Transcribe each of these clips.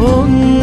Onlar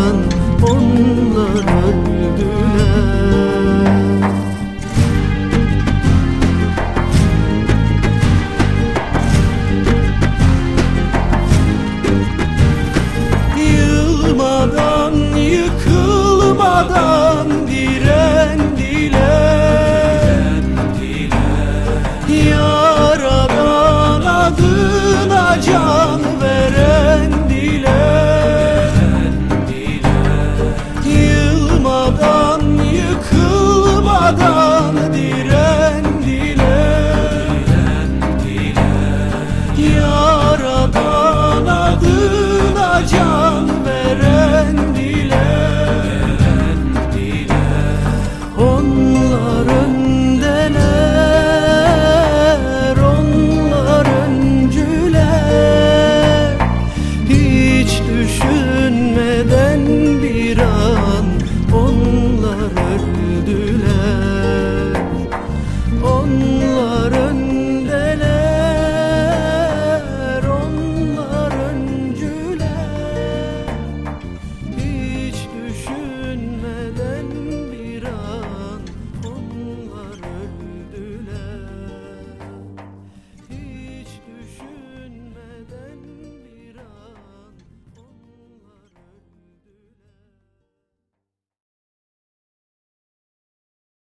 Dağın